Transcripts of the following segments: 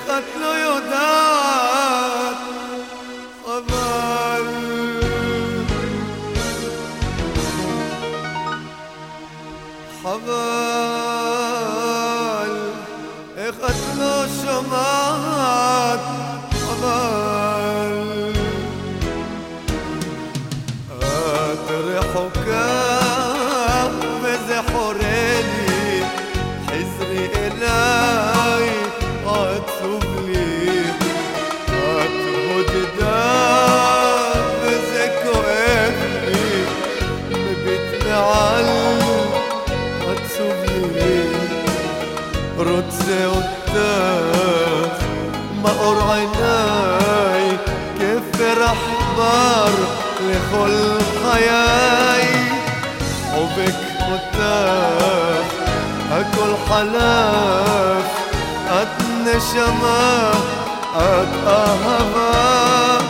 איך את לא יודעת لكل خياي حبك هتاف أكل حلاف قد نشمة قد أهبة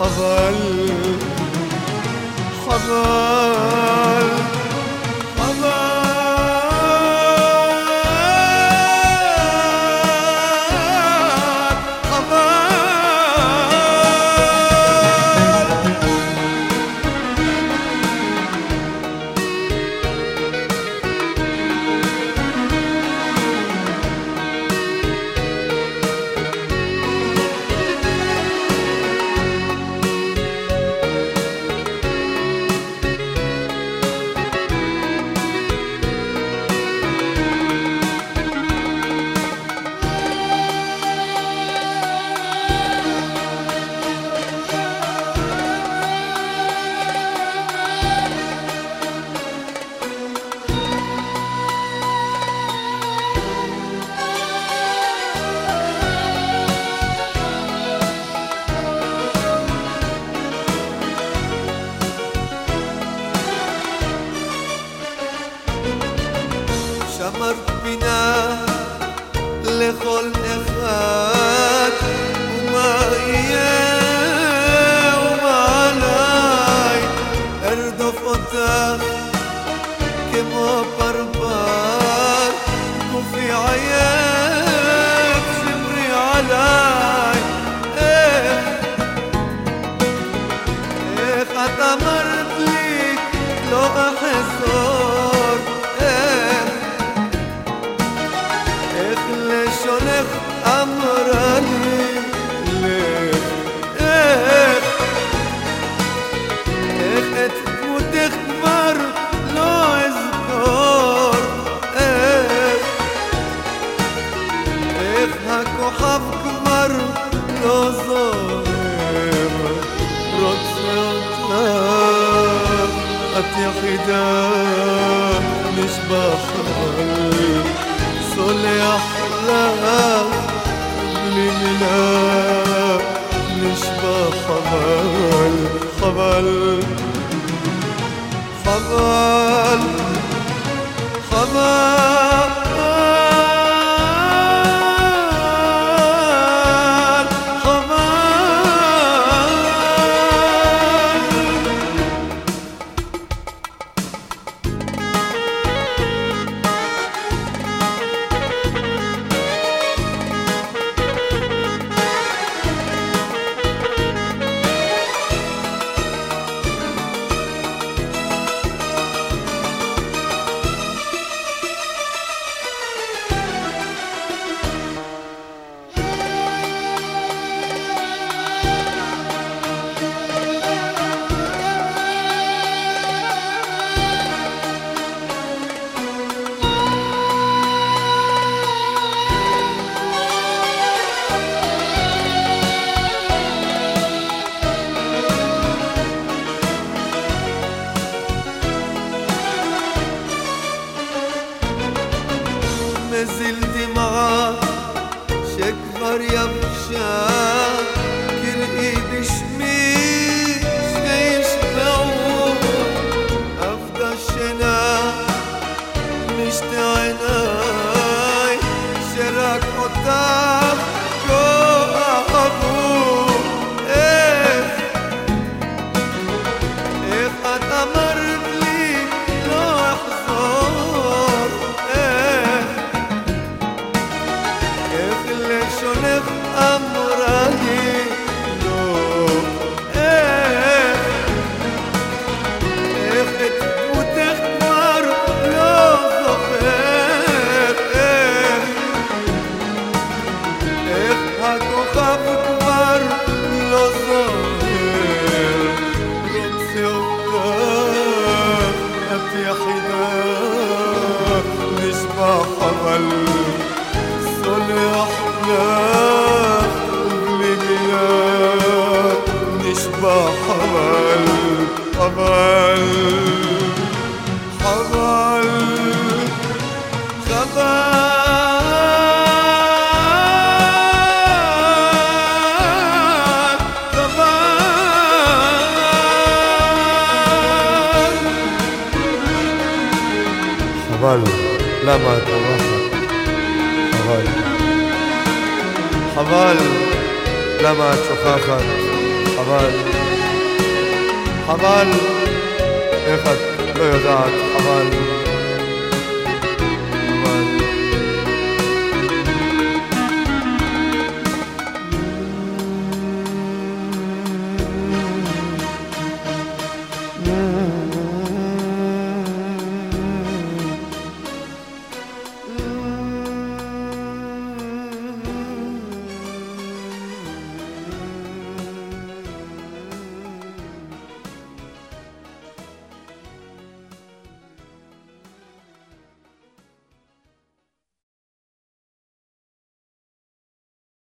حظل حظل love. حتى خدا مش بخبر صل يا اللي منا مش بخبر خبر خبر خبر Kar yapışa kir ibişmiş صلح لا قلبنا חבל. חבל. למה את שוכחת? חבל. חבל. איך את לא יודעת? חבל